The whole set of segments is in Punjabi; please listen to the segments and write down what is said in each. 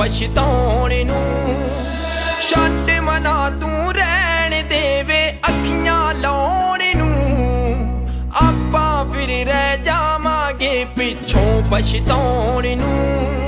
ਪਛਤਾਉਣ ਨੂੰ। ਛੱਡ ਮਨਾ ਤੂੰ ਰਹਿਣ ਦੇਵੇ ਅੱਖੀਆਂ ਲਾਉਣ ਨੂੰ। ਆਪਾਂ ਫਿਰ ਰਹਿ ਜਾਵਾਂਗੇ ਪਿੱਛੋਂ ਪਛਤਾਉਣ ਨੂੰ।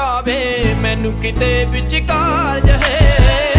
ਜਾਵੇ ਮੈਨੂੰ ਕਿਤੇ ਵਿਚਕਾਰ ਜਹੇ